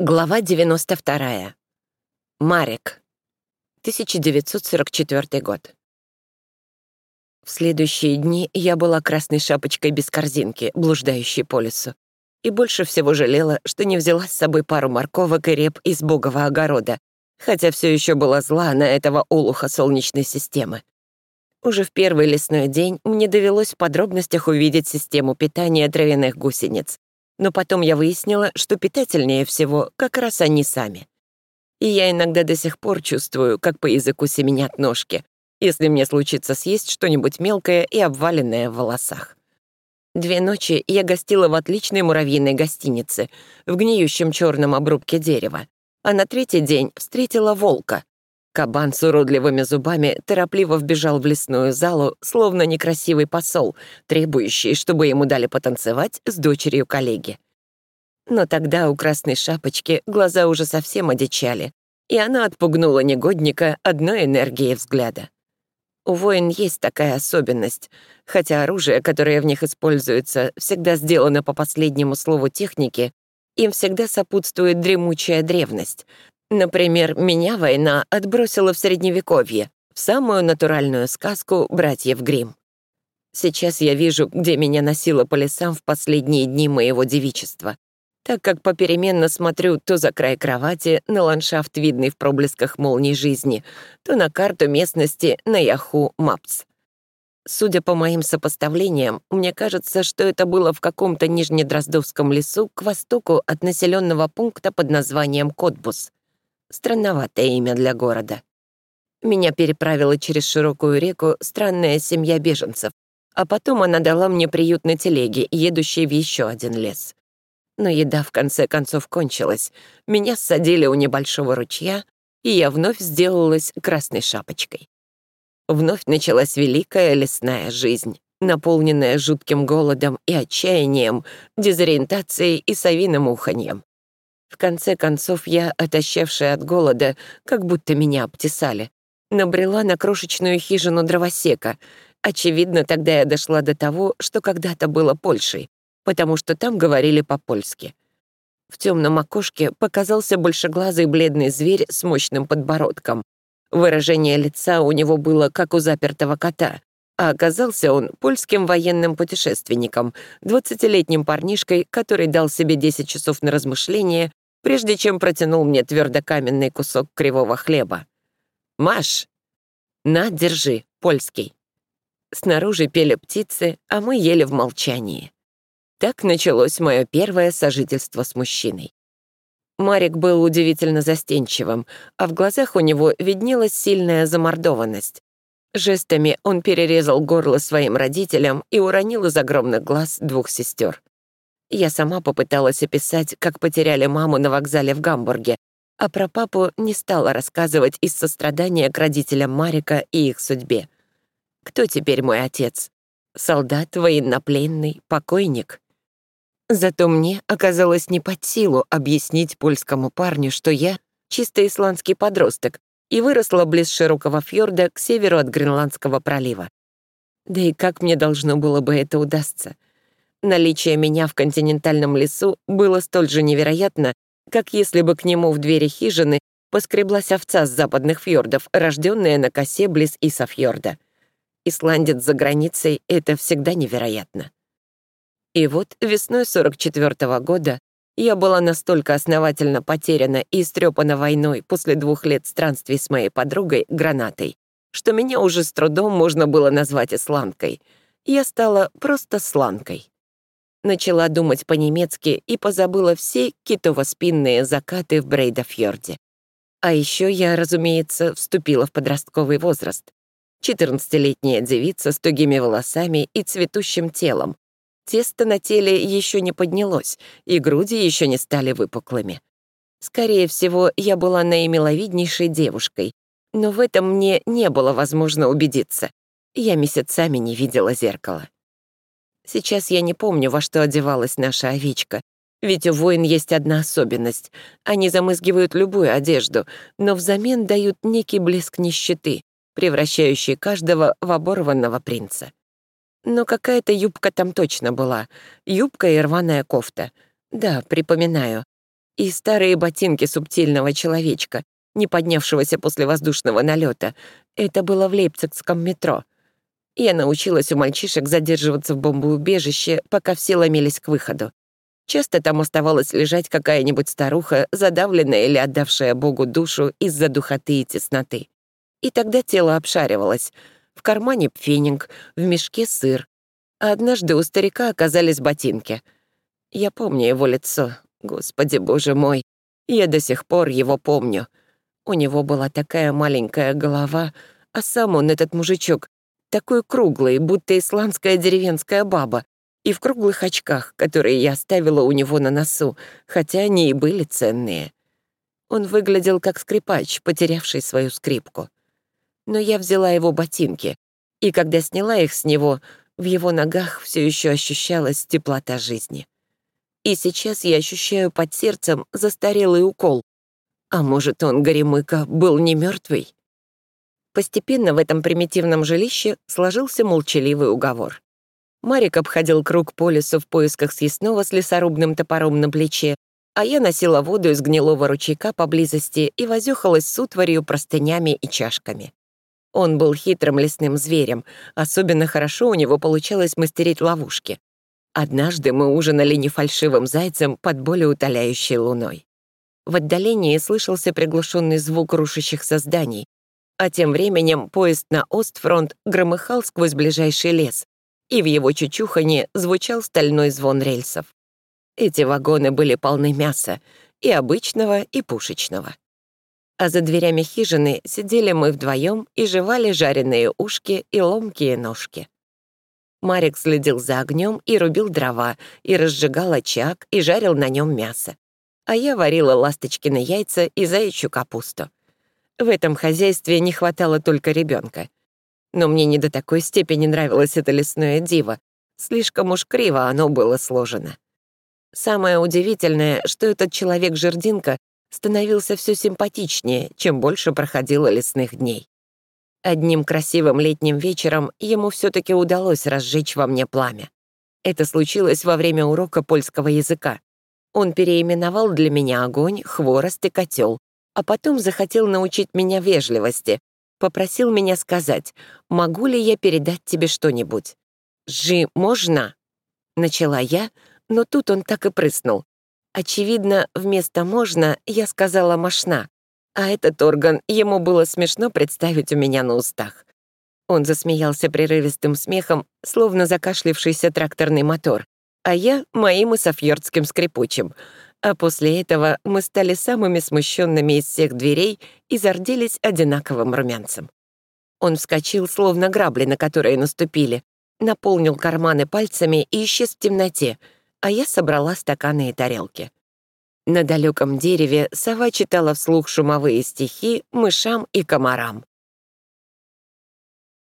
Глава 92. Марек. 1944 год. В следующие дни я была красной шапочкой без корзинки, блуждающей по лесу. И больше всего жалела, что не взяла с собой пару морковок и реп из богового огорода, хотя все еще была зла на этого олуха Солнечной системы. Уже в первый лесной день мне довелось в подробностях увидеть систему питания травяных гусениц, но потом я выяснила, что питательнее всего как раз они сами. И я иногда до сих пор чувствую, как по языку семенят ножки, если мне случится съесть что-нибудь мелкое и обваленное в волосах. Две ночи я гостила в отличной муравьиной гостинице в гниющем черном обрубке дерева, а на третий день встретила волка. Кабан с уродливыми зубами торопливо вбежал в лесную залу, словно некрасивый посол, требующий, чтобы ему дали потанцевать с дочерью коллеги. Но тогда у Красной Шапочки глаза уже совсем одичали, и она отпугнула негодника одной энергией взгляда. У воин есть такая особенность, хотя оружие, которое в них используется, всегда сделано по последнему слову техники, им всегда сопутствует дремучая древность, Например, меня война отбросила в Средневековье, в самую натуральную сказку братьев Гримм. Сейчас я вижу, где меня носило по лесам в последние дни моего девичества, так как попеременно смотрю то за край кровати на ландшафт, видный в проблесках молний жизни, то на карту местности на Yahoo Maps. Судя по моим сопоставлениям, мне кажется, что это было в каком-то Нижнедроздовском лесу к востоку от населенного пункта под названием Котбус. Странноватое имя для города. Меня переправила через широкую реку странная семья беженцев, а потом она дала мне приют на телеге, едущей в еще один лес. Но еда в конце концов кончилась. Меня ссадили у небольшого ручья, и я вновь сделалась красной шапочкой. Вновь началась великая лесная жизнь, наполненная жутким голодом и отчаянием, дезориентацией и совиным уханьем. В конце концов, я, отощавшая от голода, как будто меня обтесали, набрела на крошечную хижину дровосека. Очевидно, тогда я дошла до того, что когда-то было Польшей, потому что там говорили по-польски. В темном окошке показался большеглазый бледный зверь с мощным подбородком. Выражение лица у него было как у запертого кота, а оказался он польским военным путешественником, двадцатилетним парнишкой, который дал себе 10 часов на размышление прежде чем протянул мне твердокаменный кусок кривого хлеба. «Маш! На, держи, польский». Снаружи пели птицы, а мы ели в молчании. Так началось мое первое сожительство с мужчиной. Марик был удивительно застенчивым, а в глазах у него виднелась сильная замордованность. Жестами он перерезал горло своим родителям и уронил из огромных глаз двух сестер. Я сама попыталась описать, как потеряли маму на вокзале в Гамбурге, а про папу не стала рассказывать из сострадания к родителям Марика и их судьбе. Кто теперь мой отец? Солдат, военнопленный, покойник? Зато мне оказалось не под силу объяснить польскому парню, что я — чисто исландский подросток и выросла близ широкого фьорда к северу от Гренландского пролива. Да и как мне должно было бы это удастся? Наличие меня в континентальном лесу было столь же невероятно, как если бы к нему в двери хижины поскреблась овца с западных фьордов, рожденная на косе близ Исафьорда. Исландец за границей — это всегда невероятно. И вот весной 44 -го года я была настолько основательно потеряна и истрепана войной после двух лет странствий с моей подругой, Гранатой, что меня уже с трудом можно было назвать исландкой. Я стала просто сланкой начала думать по-немецки и позабыла все китово-спинные закаты в Брейдафьорде. А еще я, разумеется, вступила в подростковый возраст. 14-летняя девица с тугими волосами и цветущим телом. Тесто на теле еще не поднялось, и груди еще не стали выпуклыми. Скорее всего, я была наимиловиднейшей девушкой, но в этом мне не было возможно убедиться. Я месяцами не видела зеркала. Сейчас я не помню, во что одевалась наша овечка. Ведь у воин есть одна особенность. Они замызгивают любую одежду, но взамен дают некий блеск нищеты, превращающий каждого в оборванного принца. Но какая-то юбка там точно была. Юбка и рваная кофта. Да, припоминаю. и старые ботинки субтильного человечка, не поднявшегося после воздушного налета. Это было в Лейпцигском метро. Я научилась у мальчишек задерживаться в бомбоубежище, пока все ломились к выходу. Часто там оставалась лежать какая-нибудь старуха, задавленная или отдавшая Богу душу из-за духоты и тесноты. И тогда тело обшаривалось. В кармане пфенинг, в мешке сыр. А однажды у старика оказались ботинки. Я помню его лицо. Господи, боже мой. Я до сих пор его помню. У него была такая маленькая голова, а сам он, этот мужичок, такой круглый, будто исландская деревенская баба, и в круглых очках, которые я оставила у него на носу, хотя они и были ценные. Он выглядел как скрипач, потерявший свою скрипку. Но я взяла его ботинки, и когда сняла их с него, в его ногах все еще ощущалась теплота жизни. И сейчас я ощущаю под сердцем застарелый укол. А может, он, Горемыка, был не мертвый? Постепенно в этом примитивном жилище сложился молчаливый уговор. Марик обходил круг по лесу в поисках съестного с лесорубным топором на плече, а я носила воду из гнилого ручейка поблизости и возюхалась с утварью, простынями и чашками. Он был хитрым лесным зверем, особенно хорошо у него получалось мастерить ловушки. Однажды мы ужинали не фальшивым зайцем под более утоляющей луной. В отдалении слышался приглушенный звук рушащих созданий, а тем временем поезд на Остфронт громыхал сквозь ближайший лес, и в его чучухане звучал стальной звон рельсов. Эти вагоны были полны мяса, и обычного, и пушечного. А за дверями хижины сидели мы вдвоем и жевали жареные ушки и ломкие ножки. Марик следил за огнем и рубил дрова, и разжигал очаг, и жарил на нем мясо. А я варила ласточкины яйца и заячью капусту. В этом хозяйстве не хватало только ребенка. Но мне не до такой степени нравилось это лесное диво. Слишком уж криво оно было сложено. Самое удивительное, что этот человек-жердинка становился все симпатичнее, чем больше проходило лесных дней. Одним красивым летним вечером ему все таки удалось разжечь во мне пламя. Это случилось во время урока польского языка. Он переименовал для меня огонь, хворост и котел, а потом захотел научить меня вежливости, попросил меня сказать, могу ли я передать тебе что-нибудь. «Жи, можно?» — начала я, но тут он так и прыснул. Очевидно, вместо «можно» я сказала «машна», а этот орган ему было смешно представить у меня на устах. Он засмеялся прерывистым смехом, словно закашлившийся тракторный мотор, а я — моим исофьордским скрипучим. А после этого мы стали самыми смущенными из всех дверей и зарделись одинаковым румянцем. Он вскочил, словно грабли, на которые наступили, наполнил карманы пальцами и исчез в темноте, а я собрала стаканы и тарелки. На далеком дереве сова читала вслух шумовые стихи мышам и комарам.